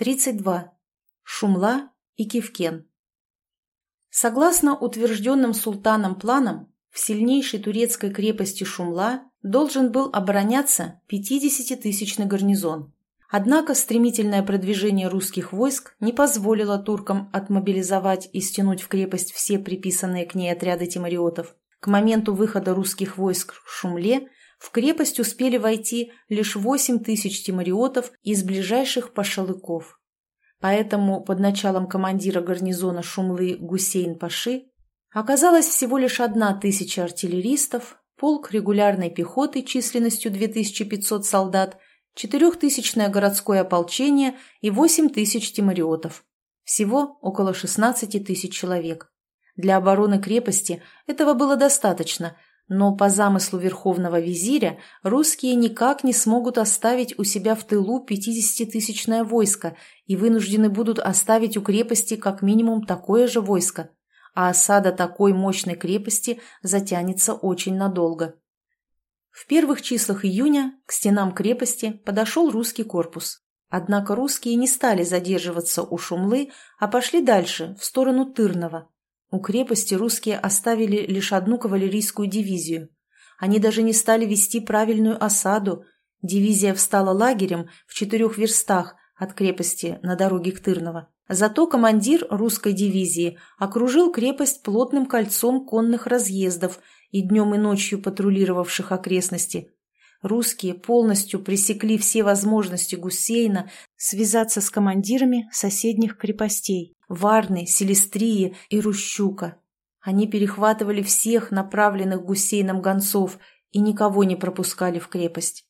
32. Шумла и Кивкен. Согласно утвержденным султаном планам, в сильнейшей турецкой крепости Шумла должен был обороняться 50-тысячный гарнизон. Однако стремительное продвижение русских войск не позволило туркам отмобилизовать и стянуть в крепость все приписанные к ней отряды тимариотов. К моменту выхода русских войск в Шумле в крепость успели войти лишь 8 тысяч тимариотов из ближайших пашалыков. Поэтому под началом командира гарнизона Шумлы Гусейн-Паши оказалось всего лишь одна тысяча артиллеристов, полк регулярной пехоты численностью 2500 солдат – четырехтысячное городское ополчение и восемь тысяч тимариотов. Всего около 16 тысяч человек. Для обороны крепости этого было достаточно, но по замыслу верховного визиря русские никак не смогут оставить у себя в тылу 50-тысячное войско и вынуждены будут оставить у крепости как минимум такое же войско, а осада такой мощной крепости затянется очень надолго. В первых числах июня к стенам крепости подошел русский корпус. Однако русские не стали задерживаться у Шумлы, а пошли дальше, в сторону Тырного. У крепости русские оставили лишь одну кавалерийскую дивизию. Они даже не стали вести правильную осаду. Дивизия встала лагерем в четырех верстах от крепости на дороге к Тырново. Зато командир русской дивизии окружил крепость плотным кольцом конных разъездов и днем и ночью патрулировавших окрестности. Русские полностью пресекли все возможности Гусейна связаться с командирами соседних крепостей – Варны, Селестрии и Рущука. Они перехватывали всех направленных Гусейном гонцов и никого не пропускали в крепость.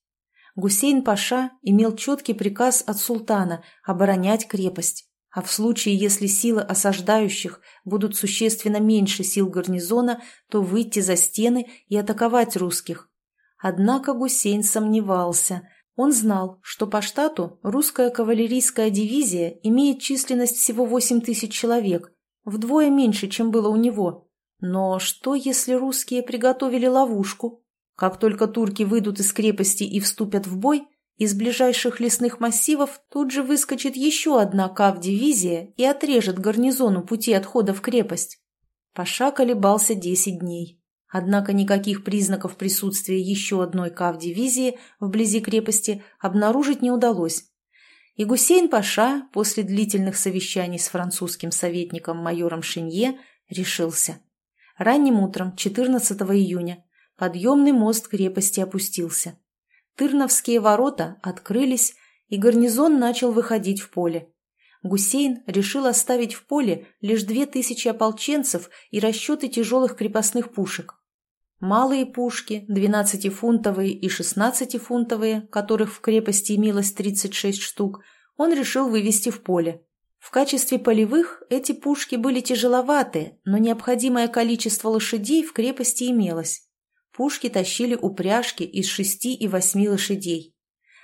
Гусейн-паша имел четкий приказ от султана оборонять крепость а в случае, если силы осаждающих будут существенно меньше сил гарнизона, то выйти за стены и атаковать русских. Однако Гусейн сомневался. Он знал, что по штату русская кавалерийская дивизия имеет численность всего 8 тысяч человек, вдвое меньше, чем было у него. Но что, если русские приготовили ловушку? Как только турки выйдут из крепости и вступят в бой – из ближайших лесных массивов тут же выскочит еще одна кав-дивизия и отрежет гарнизону пути отхода в крепость. Паша колебался десять дней. Однако никаких признаков присутствия еще одной кав-дивизии вблизи крепости обнаружить не удалось. И Гусейн Паша после длительных совещаний с французским советником майором Шинье решился. Ранним утром 14 июня подъемный мост крепости опустился. Тырновские ворота открылись, и гарнизон начал выходить в поле. Гусейн решил оставить в поле лишь две тысячи ополченцев и расчеты тяжелых крепостных пушек. Малые пушки, 12-фунтовые и 16-фунтовые, которых в крепости имелось 36 штук, он решил вывести в поле. В качестве полевых эти пушки были тяжеловаты, но необходимое количество лошадей в крепости имелось. Пушки тащили упряжки из шести и восьми лошадей.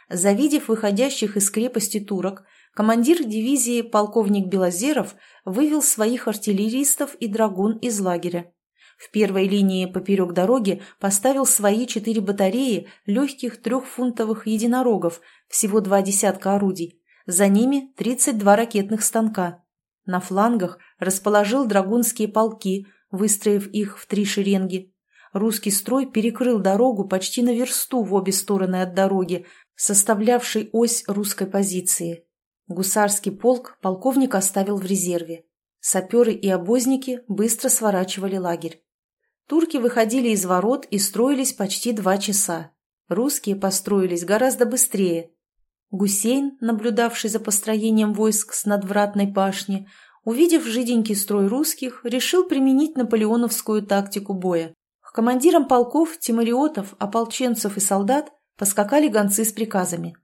Завидев выходящих из крепости турок, командир дивизии полковник Белозеров вывел своих артиллеристов и драгун из лагеря. В первой линии поперек дороги поставил свои четыре батареи легких трехфунтовых единорогов, всего два десятка орудий. За ними 32 ракетных станка. На флангах расположил драгунские полки, выстроив их в три шеренги. Русский строй перекрыл дорогу почти на версту в обе стороны от дороги, составлявшей ось русской позиции. Гусарский полк полковник оставил в резерве. Саперы и обозники быстро сворачивали лагерь. Турки выходили из ворот и строились почти два часа. Русские построились гораздо быстрее. Гусейн, наблюдавший за построением войск с надвратной башни, увидев жиденький строй русских, решил применить наполеоновскую тактику боя командирам полков, тимариотов, ополченцев и солдат поскакали гонцы с приказами.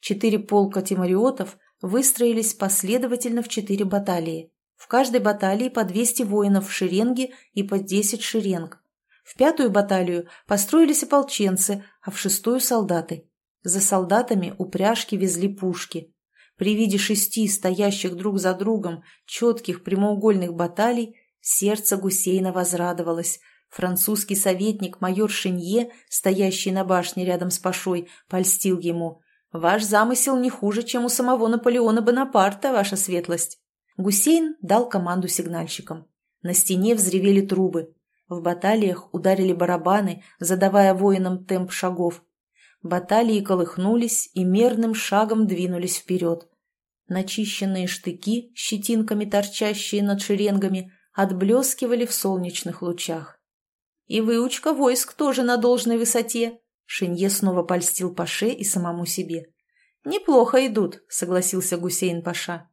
Четыре полка тимариотов выстроились последовательно в четыре баталии. В каждой баталии по 200 воинов в шеренге и по 10 шеренг. В пятую баталию построились ополченцы, а в шестую – солдаты. За солдатами упряжки везли пушки. При виде шести стоящих друг за другом четких прямоугольных баталий сердце Гусейна возрадовалось, Французский советник майор Шинье, стоящий на башне рядом с Пашой, польстил ему. Ваш замысел не хуже, чем у самого Наполеона Бонапарта, ваша светлость. Гусейн дал команду сигнальщикам. На стене взревели трубы. В баталиях ударили барабаны, задавая воинам темп шагов. Баталии колыхнулись и мерным шагом двинулись вперед. Начищенные штыки, щетинками торчащие над шеренгами, отблескивали в солнечных лучах. И выучка войск тоже на должной высоте. Шинье снова польстил Паше и самому себе. «Неплохо идут», — согласился Гусейн Паша.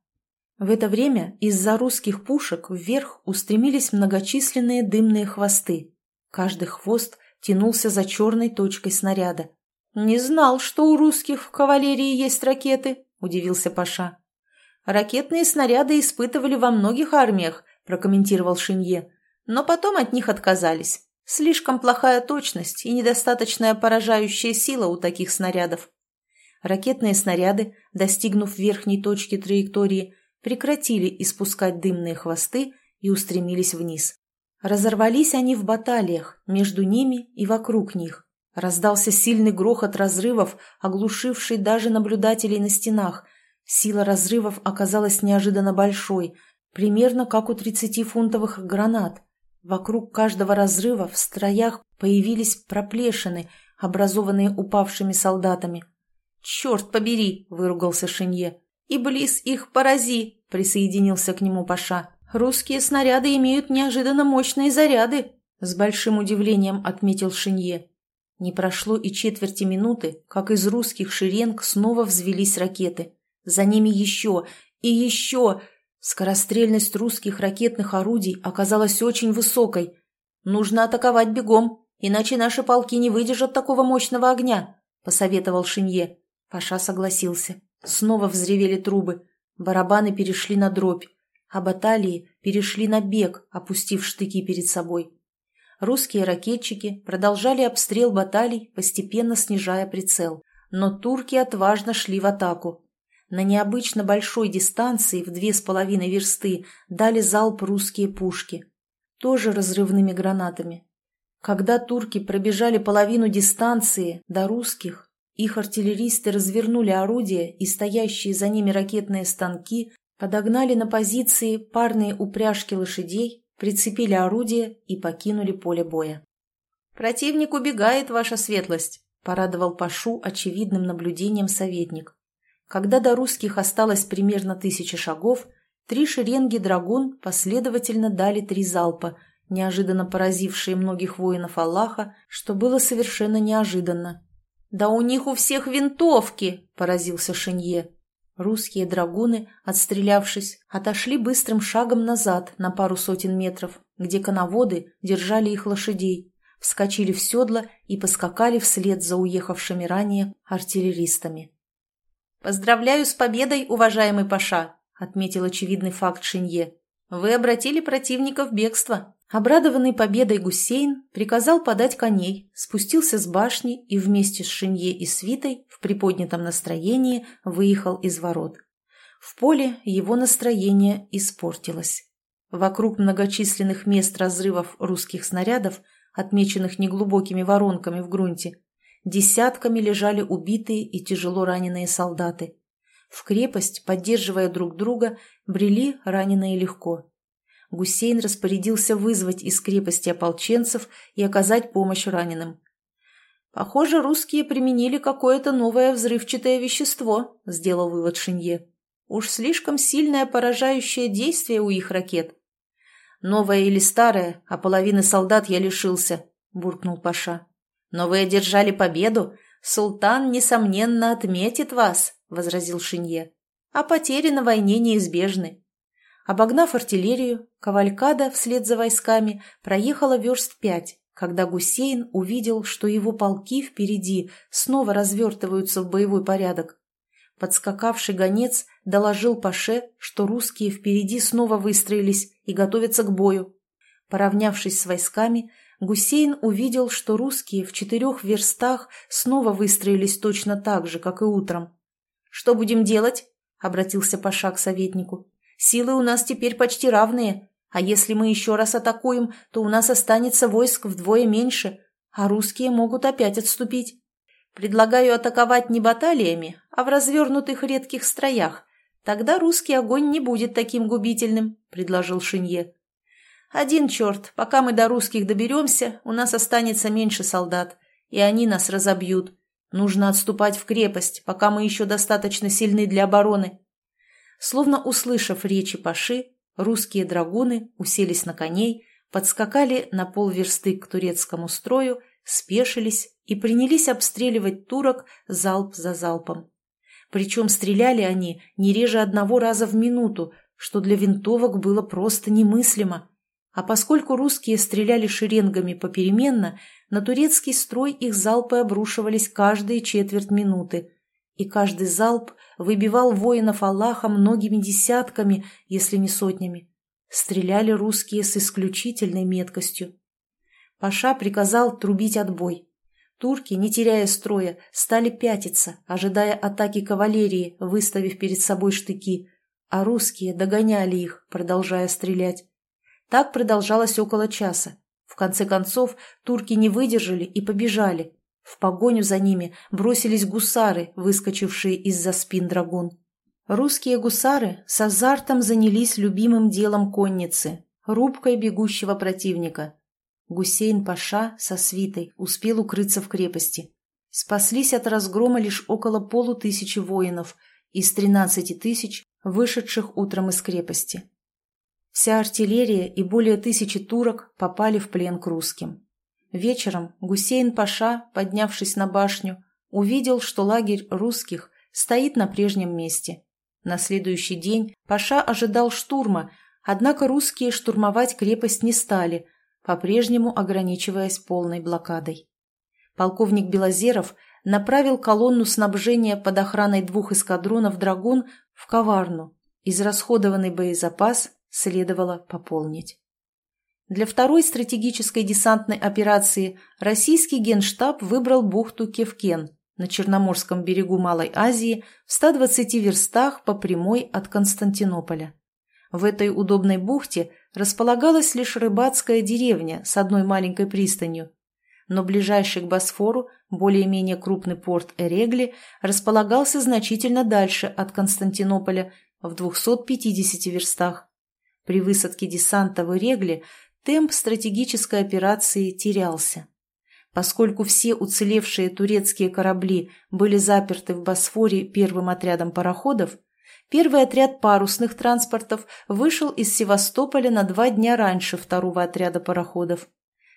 В это время из-за русских пушек вверх устремились многочисленные дымные хвосты. Каждый хвост тянулся за черной точкой снаряда. «Не знал, что у русских в кавалерии есть ракеты», — удивился Паша. Ракетные снаряды испытывали во многих армиях, прокомментировал Шинье, но потом от них отказались. Слишком плохая точность и недостаточная поражающая сила у таких снарядов. Ракетные снаряды, достигнув верхней точки траектории, прекратили испускать дымные хвосты и устремились вниз. Разорвались они в баталиях, между ними и вокруг них. Раздался сильный грохот разрывов, оглушивший даже наблюдателей на стенах – Сила разрывов оказалась неожиданно большой, примерно как у 30-фунтовых гранат. Вокруг каждого разрыва в строях появились проплешины, образованные упавшими солдатами. «Черт побери!» – выругался Шинье. «И близ их порази!» – присоединился к нему Паша. «Русские снаряды имеют неожиданно мощные заряды!» – с большим удивлением отметил Шинье. Не прошло и четверти минуты, как из русских шеренг снова взвелись ракеты. За ними еще и еще. Скорострельность русских ракетных орудий оказалась очень высокой. Нужно атаковать бегом, иначе наши полки не выдержат такого мощного огня, посоветовал Шинье. Паша согласился. Снова взревели трубы. Барабаны перешли на дробь, а баталии перешли на бег, опустив штыки перед собой. Русские ракетчики продолжали обстрел баталий, постепенно снижая прицел. Но турки отважно шли в атаку. На необычно большой дистанции в две с половиной версты дали залп русские пушки, тоже разрывными гранатами. Когда турки пробежали половину дистанции до русских, их артиллеристы развернули орудия и стоящие за ними ракетные станки подогнали на позиции парные упряжки лошадей, прицепили орудия и покинули поле боя. «Противник убегает, ваша светлость», — порадовал Пашу очевидным наблюдением советник. Когда до русских осталось примерно тысяча шагов, три шеренги драгун последовательно дали три залпа, неожиданно поразившие многих воинов Аллаха, что было совершенно неожиданно. «Да у них у всех винтовки!» – поразился Шинье. Русские драгуны, отстрелявшись, отошли быстрым шагом назад на пару сотен метров, где коноводы держали их лошадей, вскочили в седла и поскакали вслед за уехавшими ранее артиллеристами. «Поздравляю с победой, уважаемый Паша», — отметил очевидный факт Шинье. «Вы обратили противника в бегство». Обрадованный победой Гусейн приказал подать коней, спустился с башни и вместе с Шинье и свитой в приподнятом настроении выехал из ворот. В поле его настроение испортилось. Вокруг многочисленных мест разрывов русских снарядов, отмеченных неглубокими воронками в грунте, Десятками лежали убитые и тяжело раненые солдаты. В крепость, поддерживая друг друга, брели раненые легко. Гусейн распорядился вызвать из крепости ополченцев и оказать помощь раненым. «Похоже, русские применили какое-то новое взрывчатое вещество», — сделал вывод Шинье. «Уж слишком сильное поражающее действие у их ракет». «Новое или старое, а половины солдат я лишился», — буркнул Паша. «Но вы одержали победу. Султан, несомненно, отметит вас», — возразил Шинье. «А потери на войне неизбежны». Обогнав артиллерию, Кавалькада вслед за войсками проехала верст пять, когда Гусейн увидел, что его полки впереди снова развертываются в боевой порядок. Подскакавший гонец доложил Паше, что русские впереди снова выстроились и готовятся к бою. Поравнявшись с войсками, Гусейн увидел, что русские в четырех верстах снова выстроились точно так же, как и утром. «Что будем делать?» — обратился Паша к советнику. «Силы у нас теперь почти равные, а если мы еще раз атакуем, то у нас останется войск вдвое меньше, а русские могут опять отступить». Предлагаю атаковать не баталиями, а в развернутых редких строях. Тогда русский огонь не будет таким губительным», — предложил Шинье. «Один черт, пока мы до русских доберемся, у нас останется меньше солдат, и они нас разобьют. Нужно отступать в крепость, пока мы еще достаточно сильны для обороны». Словно услышав речи Паши, русские драгуны уселись на коней, подскакали на полверсты к турецкому строю, спешились и принялись обстреливать турок залп за залпом. Причем стреляли они не реже одного раза в минуту, что для винтовок было просто немыслимо. А поскольку русские стреляли шеренгами попеременно, на турецкий строй их залпы обрушивались каждые четверть минуты, и каждый залп выбивал воинов Аллаха многими десятками, если не сотнями. Стреляли русские с исключительной меткостью. Паша приказал трубить отбой. Турки, не теряя строя, стали пятиться, ожидая атаки кавалерии, выставив перед собой штыки, а русские догоняли их, продолжая стрелять. Так продолжалось около часа. В конце концов, турки не выдержали и побежали. В погоню за ними бросились гусары, выскочившие из-за спин драгун. Русские гусары с азартом занялись любимым делом конницы – рубкой бегущего противника. Гусейн-паша со свитой успел укрыться в крепости. Спаслись от разгрома лишь около полутысячи воинов из тринадцати тысяч, вышедших утром из крепости. Вся артиллерия и более тысячи турок попали в плен к русским. Вечером Гусейн-паша, поднявшись на башню, увидел, что лагерь русских стоит на прежнем месте. На следующий день паша ожидал штурма, однако русские штурмовать крепость не стали – по-прежнему ограничиваясь полной блокадой. Полковник Белозеров направил колонну снабжения под охраной двух эскадронов «Драгун» в Коварну. Израсходованный боезапас следовало пополнить. Для второй стратегической десантной операции российский генштаб выбрал бухту Кевкен на Черноморском берегу Малой Азии в 120 верстах по прямой от Константинополя. В этой удобной бухте располагалась лишь рыбацкая деревня с одной маленькой пристанью, но ближайший к Босфору, более-менее крупный порт Эрегли, располагался значительно дальше от Константинополя, в 250 верстах. При высадке десанта в Эрегле темп стратегической операции терялся. Поскольку все уцелевшие турецкие корабли были заперты в Босфоре первым отрядом пароходов, Первый отряд парусных транспортов вышел из Севастополя на два дня раньше второго отряда пароходов.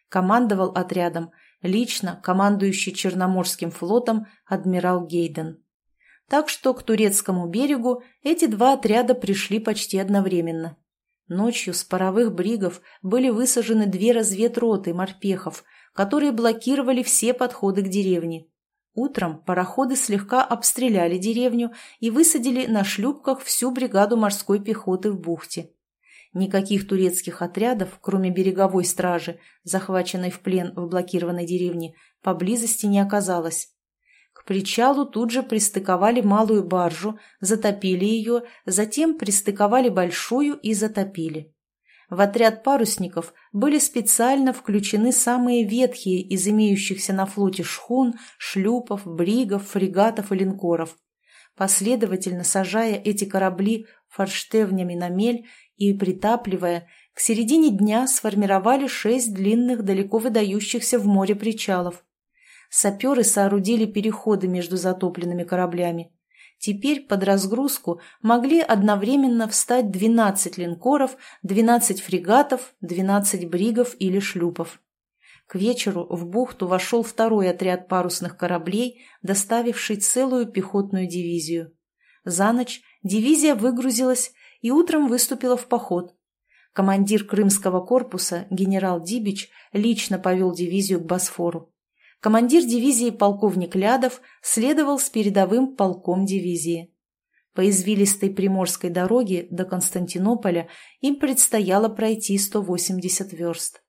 Командовал отрядом лично командующий Черноморским флотом адмирал Гейден. Так что к турецкому берегу эти два отряда пришли почти одновременно. Ночью с паровых бригов были высажены две разведроты морпехов, которые блокировали все подходы к деревне. Утром пароходы слегка обстреляли деревню и высадили на шлюпках всю бригаду морской пехоты в бухте. Никаких турецких отрядов, кроме береговой стражи, захваченной в плен в блокированной деревне, поблизости не оказалось. Причалу тут же пристыковали малую баржу, затопили ее, затем пристыковали большую и затопили. В отряд парусников были специально включены самые ветхие из имеющихся на флоте шхун, шлюпов, бригов, фрегатов и линкоров. Последовательно сажая эти корабли форштевнями на мель и притапливая, к середине дня сформировали шесть длинных, далеко выдающихся в море причалов. Саперы соорудили переходы между затопленными кораблями. Теперь под разгрузку могли одновременно встать 12 линкоров, 12 фрегатов, 12 бригов или шлюпов. К вечеру в бухту вошел второй отряд парусных кораблей, доставивший целую пехотную дивизию. За ночь дивизия выгрузилась и утром выступила в поход. Командир Крымского корпуса генерал Дибич лично повел дивизию к Босфору командир дивизии полковник Лядов следовал с передовым полком дивизии. По извилистой приморской дороге до Константинополя им предстояло пройти 180 верст.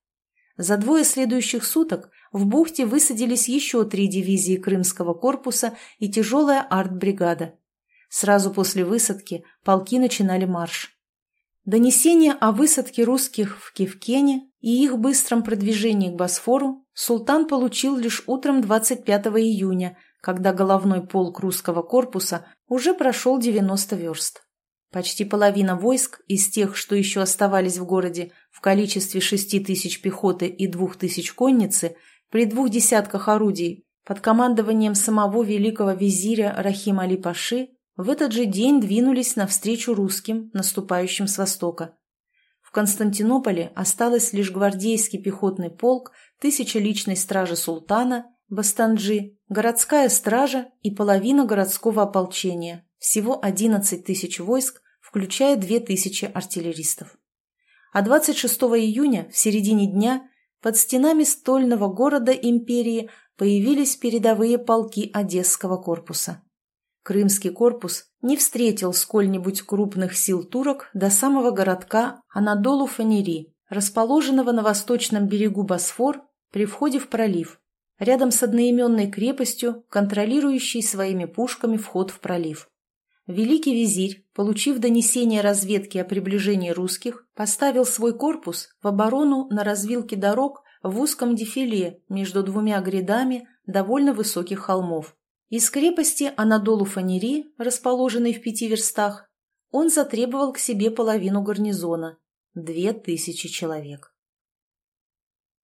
За двое следующих суток в бухте высадились еще три дивизии Крымского корпуса и тяжелая артбригада. Сразу после высадки полки начинали марш. Донесение о высадке русских в Кевкене и их быстром продвижении к Босфору султан получил лишь утром 25 июня, когда головной полк русского корпуса уже прошел 90 верст. Почти половина войск из тех, что еще оставались в городе, в количестве 6 тысяч пехоты и 2 тысяч конницы, при двух десятках орудий, под командованием самого великого визиря Рахим Али-Паши, в этот же день двинулись навстречу русским, наступающим с востока. В Константинополе осталось лишь гвардейский пехотный полк, тысяча личной стражи султана, Бастанджи, городская стража и половина городского ополчения, всего 11 тысяч войск, включая 2 тысячи артиллеристов. А 26 июня, в середине дня, под стенами стольного города империи появились передовые полки Одесского корпуса. Крымский корпус не встретил сколь-нибудь крупных сил турок до самого городка Анадолу-Фанери, расположенного на восточном берегу Босфор при входе в пролив, рядом с одноименной крепостью, контролирующей своими пушками вход в пролив. Великий визирь, получив донесение разведки о приближении русских, поставил свой корпус в оборону на развилке дорог в узком дефиле между двумя грядами довольно высоких холмов. Из крепости Анадолу-Фанери, расположенной в пяти верстах, он затребовал к себе половину гарнизона – две тысячи человек.